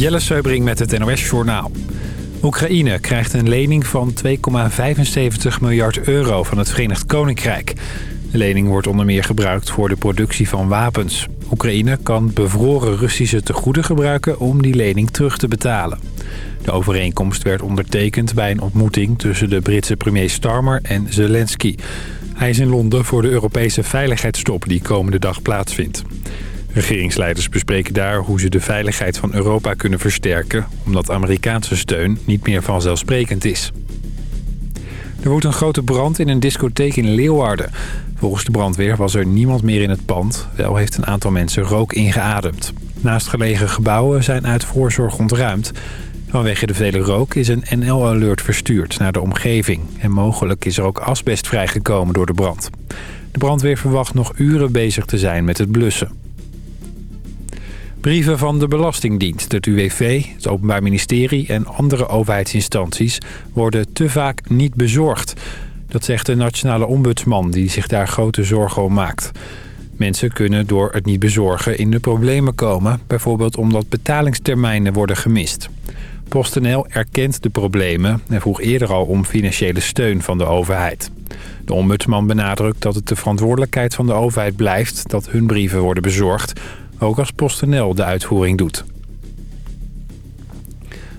Jelle Seubring met het NOS Journaal. Oekraïne krijgt een lening van 2,75 miljard euro van het Verenigd Koninkrijk. De lening wordt onder meer gebruikt voor de productie van wapens. Oekraïne kan bevroren Russische tegoeden gebruiken om die lening terug te betalen. De overeenkomst werd ondertekend bij een ontmoeting tussen de Britse premier Starmer en Zelensky. Hij is in Londen voor de Europese veiligheidstop die komende dag plaatsvindt. Regeringsleiders bespreken daar hoe ze de veiligheid van Europa kunnen versterken... omdat Amerikaanse steun niet meer vanzelfsprekend is. Er woedt een grote brand in een discotheek in Leeuwarden. Volgens de brandweer was er niemand meer in het pand. Wel heeft een aantal mensen rook ingeademd. Naast gelegen gebouwen zijn uit voorzorg ontruimd. Vanwege de vele rook is een NL-alert verstuurd naar de omgeving. En mogelijk is er ook asbest vrijgekomen door de brand. De brandweer verwacht nog uren bezig te zijn met het blussen. Brieven van de Belastingdienst, het UWV, het Openbaar Ministerie en andere overheidsinstanties worden te vaak niet bezorgd. Dat zegt de nationale ombudsman die zich daar grote zorgen om maakt. Mensen kunnen door het niet bezorgen in de problemen komen, bijvoorbeeld omdat betalingstermijnen worden gemist. PostNL erkent de problemen en vroeg eerder al om financiële steun van de overheid. De ombudsman benadrukt dat het de verantwoordelijkheid van de overheid blijft dat hun brieven worden bezorgd, ook als PostNL de uitvoering doet.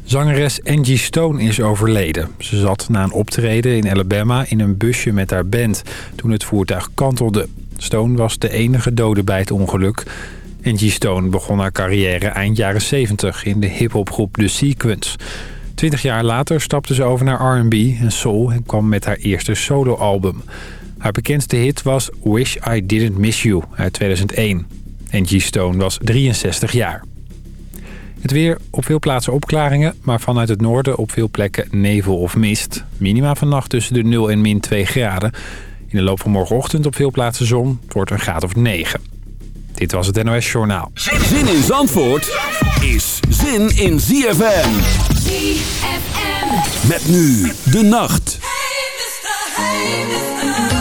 Zangeres Angie Stone is overleden. Ze zat na een optreden in Alabama in een busje met haar band toen het voertuig kantelde. Stone was de enige dode bij het ongeluk. Angie Stone begon haar carrière eind jaren 70 in de hiphopgroep The Sequence. Twintig jaar later stapte ze over naar R&B en soul en kwam met haar eerste soloalbum. Haar bekendste hit was Wish I Didn't Miss You uit 2001. Angie Stone was 63 jaar. Het weer op veel plaatsen opklaringen, maar vanuit het noorden op veel plekken nevel of mist. Minima vannacht tussen de 0 en min 2 graden. In de loop van morgenochtend op veel plaatsen zon. Het wordt een graad of 9. Dit was het NOS Journaal. Zin in Zandvoort is zin in ZFM. ZFM. Met nu de nacht. Hey, mister, hey, mister.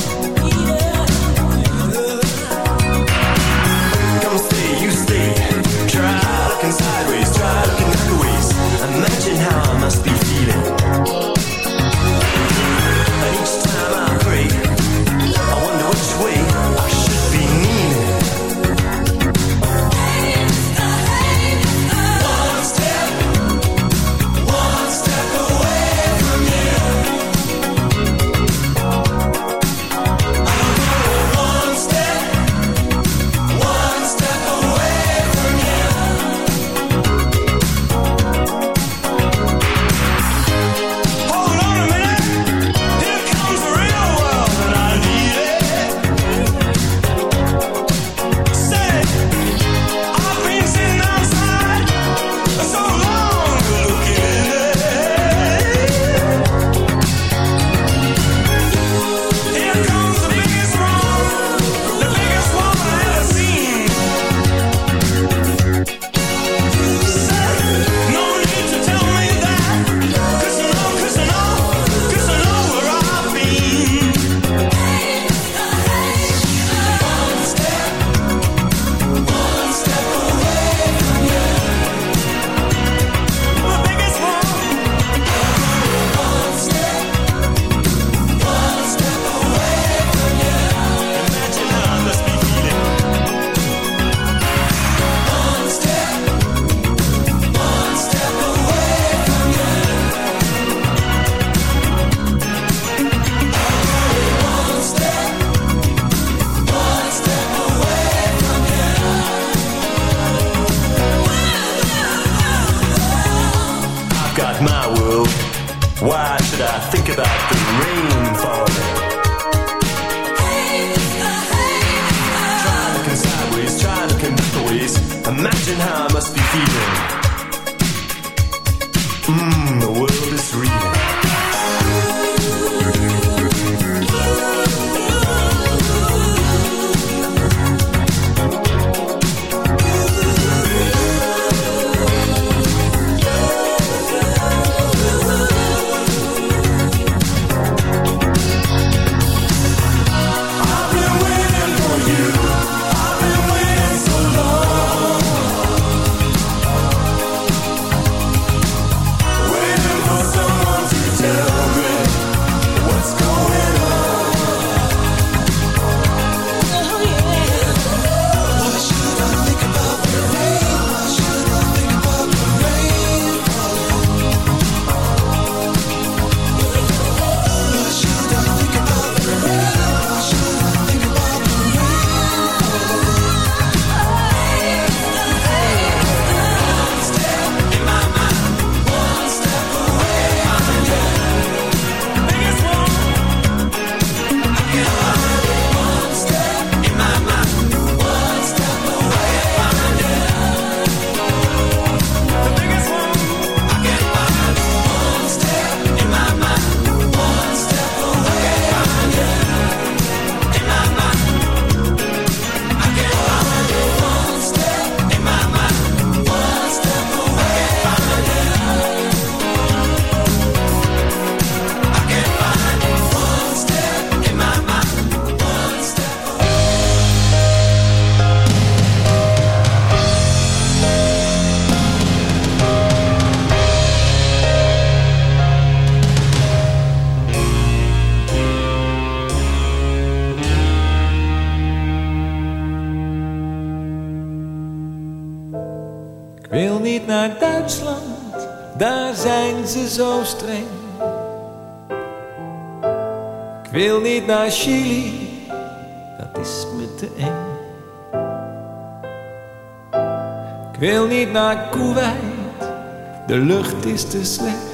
De lucht is te slecht.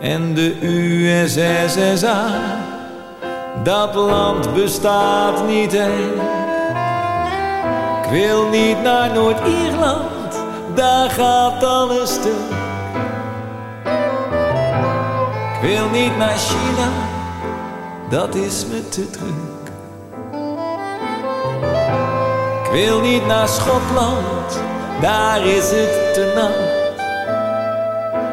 En de USSSA, dat land bestaat niet echt. Ik wil niet naar Noord-Ierland, daar gaat alles stuk. wil niet naar China, dat is me te druk. Ik wil niet naar Schotland, daar is het te nat.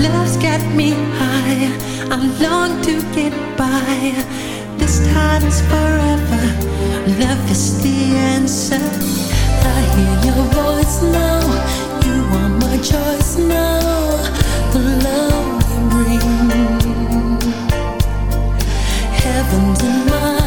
love's got me high. I long to get by. This time is forever. Love is the answer. I hear your voice now. You are my choice now. The love you bring. Heaven's in my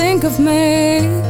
think of me.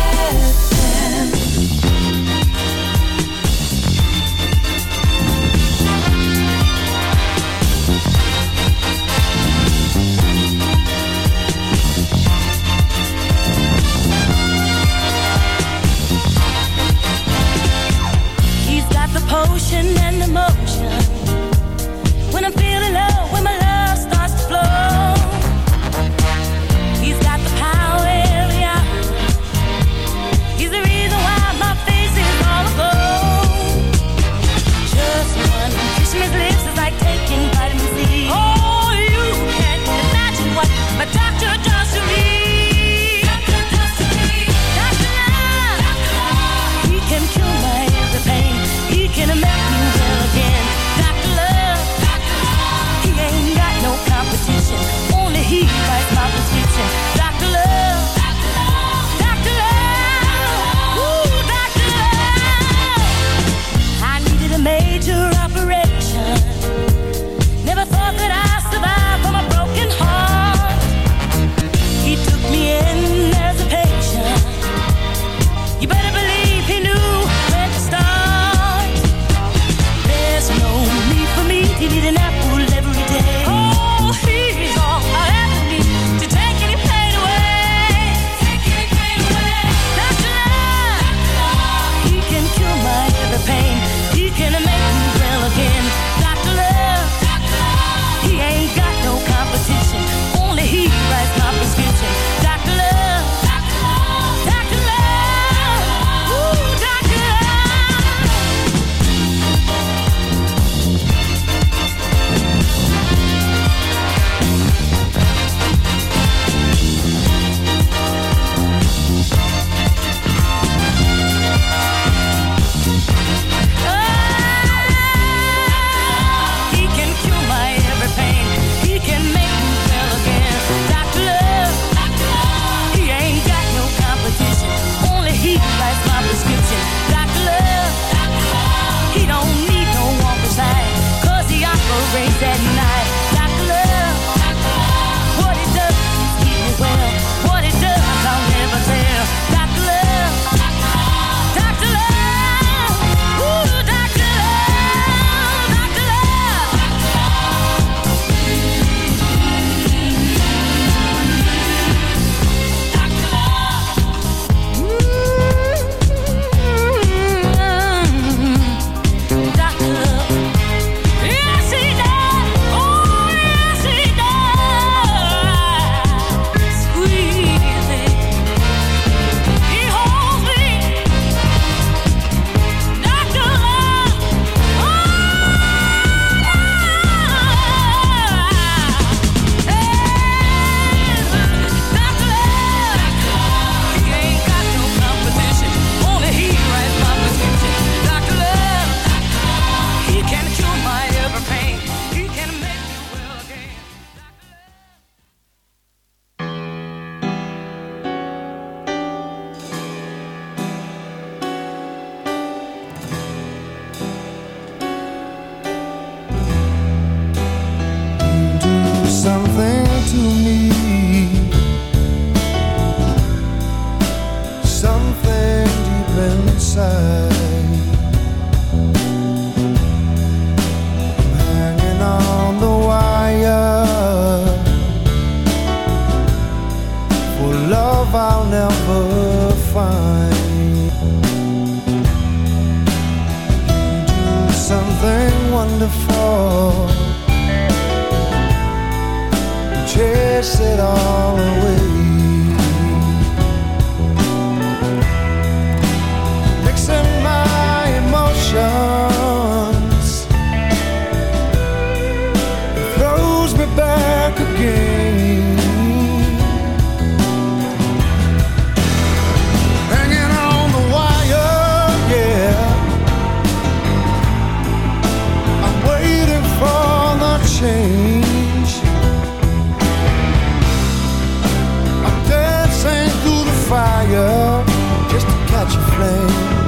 Catch a flame.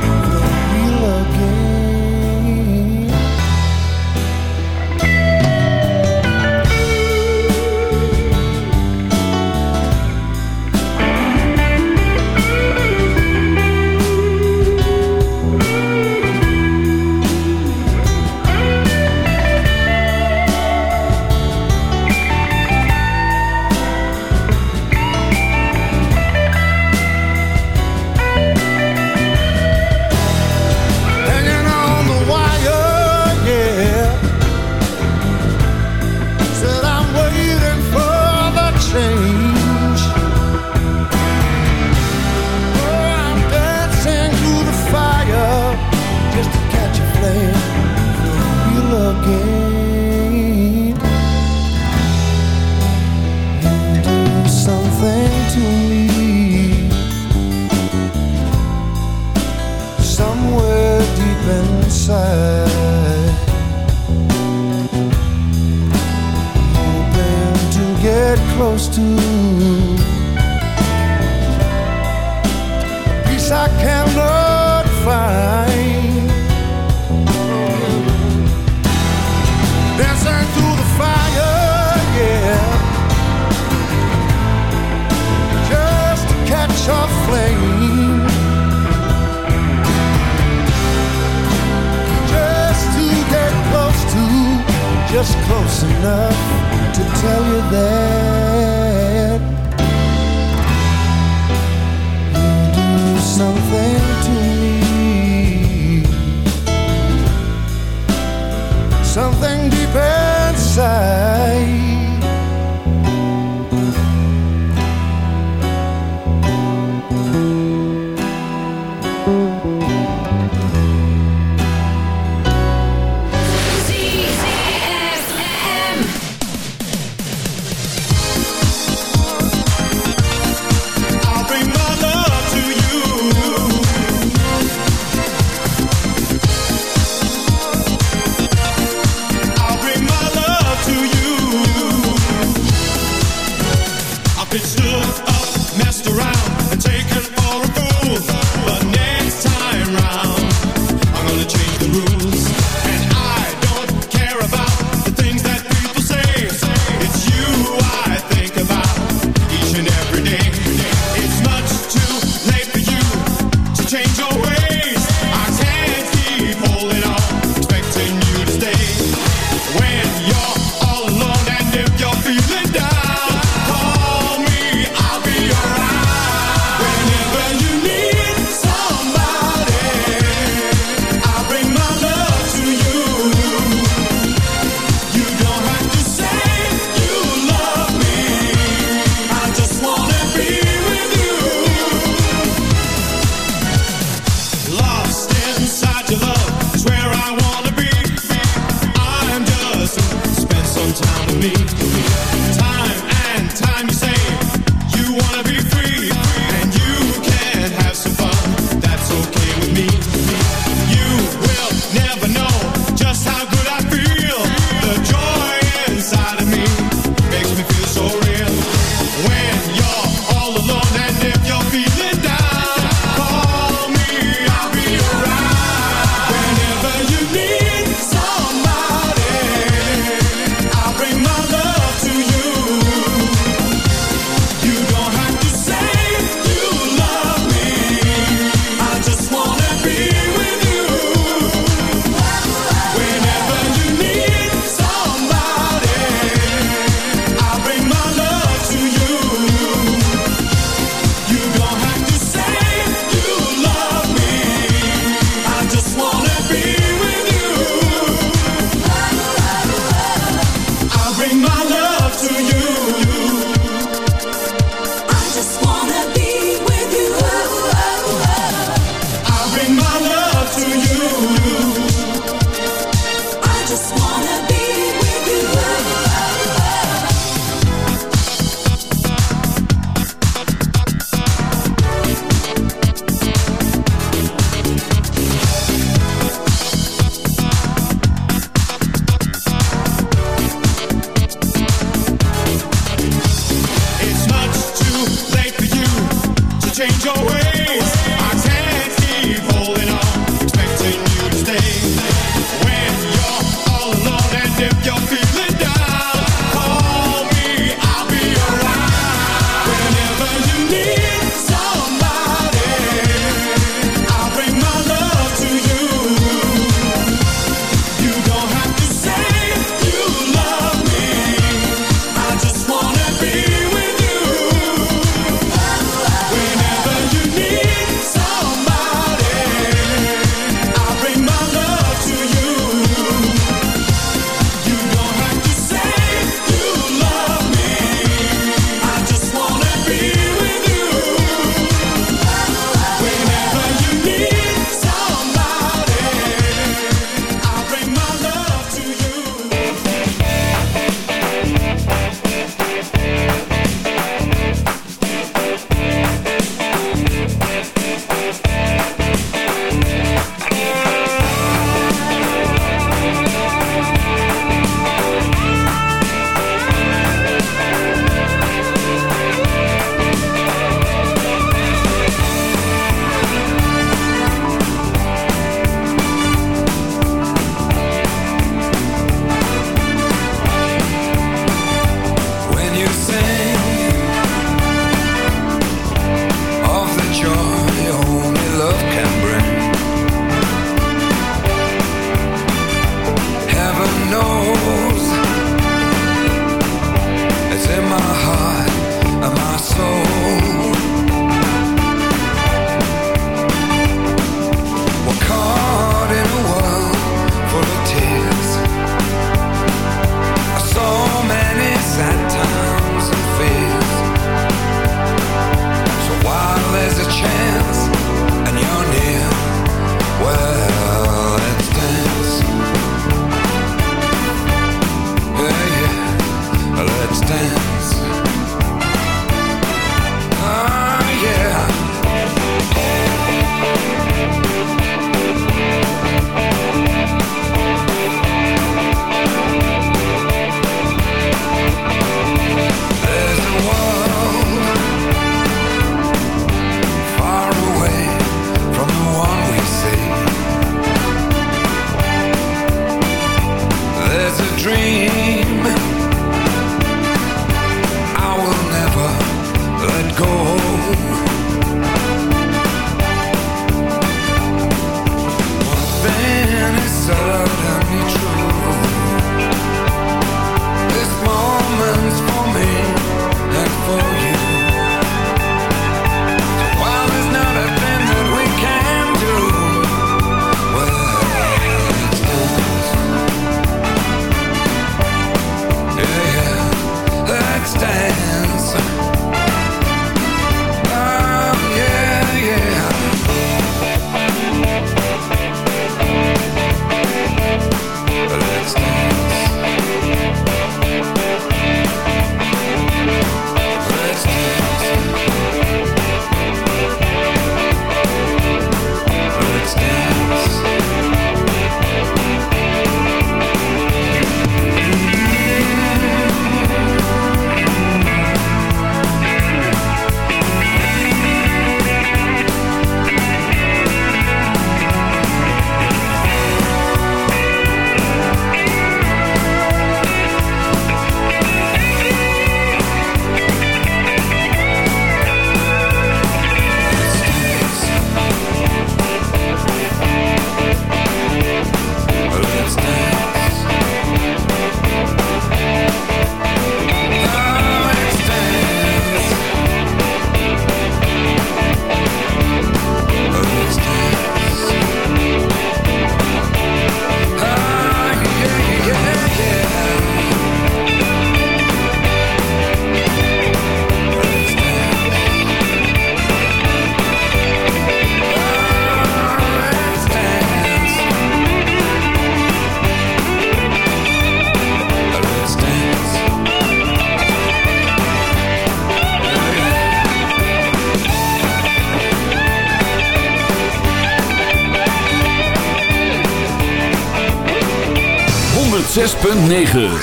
Negen.